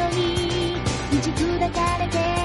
のに。打ちだかれて